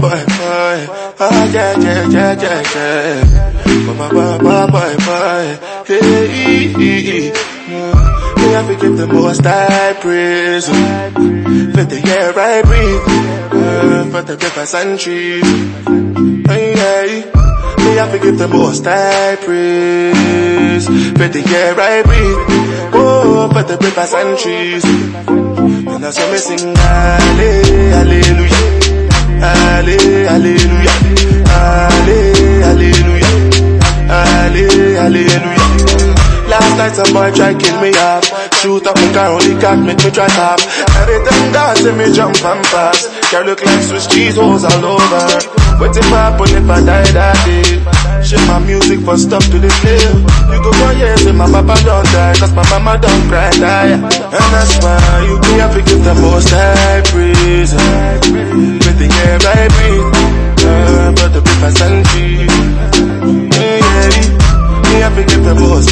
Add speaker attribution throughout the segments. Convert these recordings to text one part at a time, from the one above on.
Speaker 1: Ah, yeah, yeah, yeah, yeah, yeah. Ba, ba, ba, ba, ba, ba. Hey, me I forgive the most I praise. For the air I breathe, for the rivers and trees. Hey, hey. Me I forgive the most I praise. For the air I breathe, oh, for the rivers and trees. And that's why me sing halle- hallelujah, hallelujah, halle- hallelujah, halle- hallelujah. Last night some boy try kill me off Shoot up my car, only got me drive off Everything see me jump and pass Girl look like Swiss cheese holes all over if I happen if I die that day? Shit my music for stuff to the slave You go for years and my papa don't die Cause my mama don't cry die And that's why you to give the most high praise With the air I breathe uh, For the rivers and trees yeah, yeah. Me I forgive the praise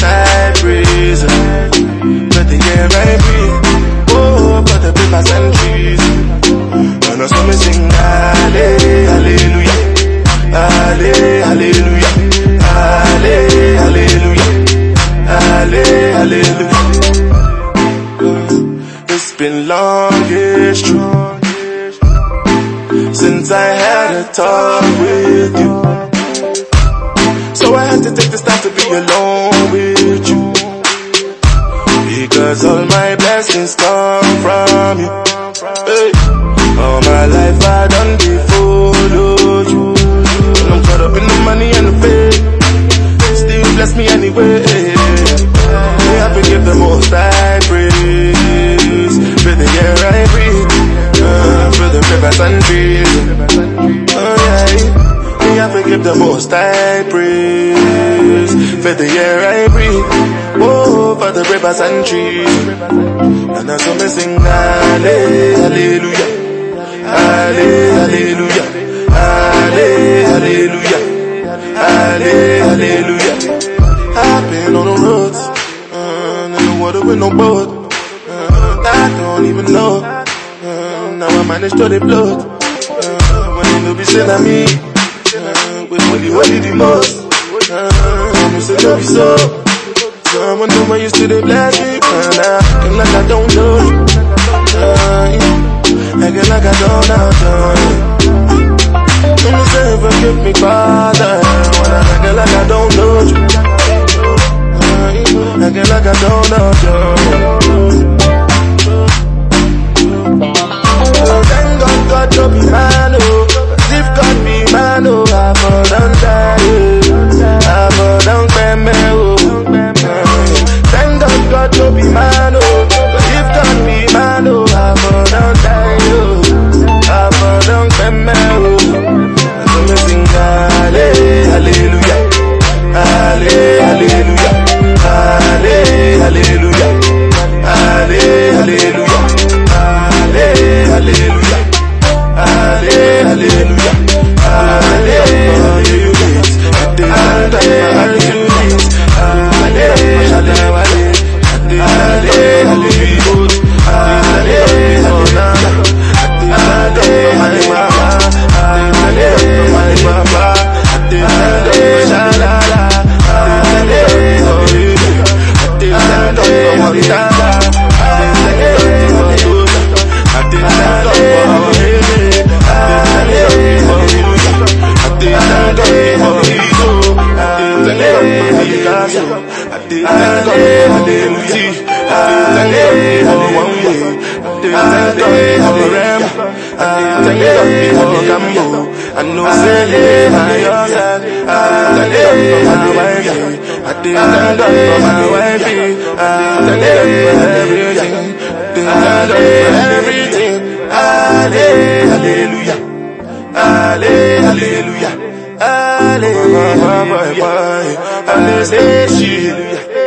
Speaker 1: been long, it's true Since I had a talk with you so I had to take this time to be alone with you. Because all my blessings come from you. Hey. All my life and. Me. I forgive the most I praise. For the air I breathe. Oh, for the rivers and trees. And what me sing Halle- Hallelujah Halle- Hallelujah Halle- Hallelujah Halle- Hallelujah. I've been on the roads. Uh, In the water with no boat. Uh, I don't even know manage to the blood uh, When they know be saying I me with money, money the most. Uh, me say love you so. Someone know I used to they bless me, and I acting like I don't know you. Uh, acting like I don't know you. Let me say forgive me, Father, when I acting like I don't know you. Uh, acting like I don't know don't be man, my I know say my young I God for I God for I for everything I for everything Hallelujah Halle- Hallelujah Hallelujah Hallelujah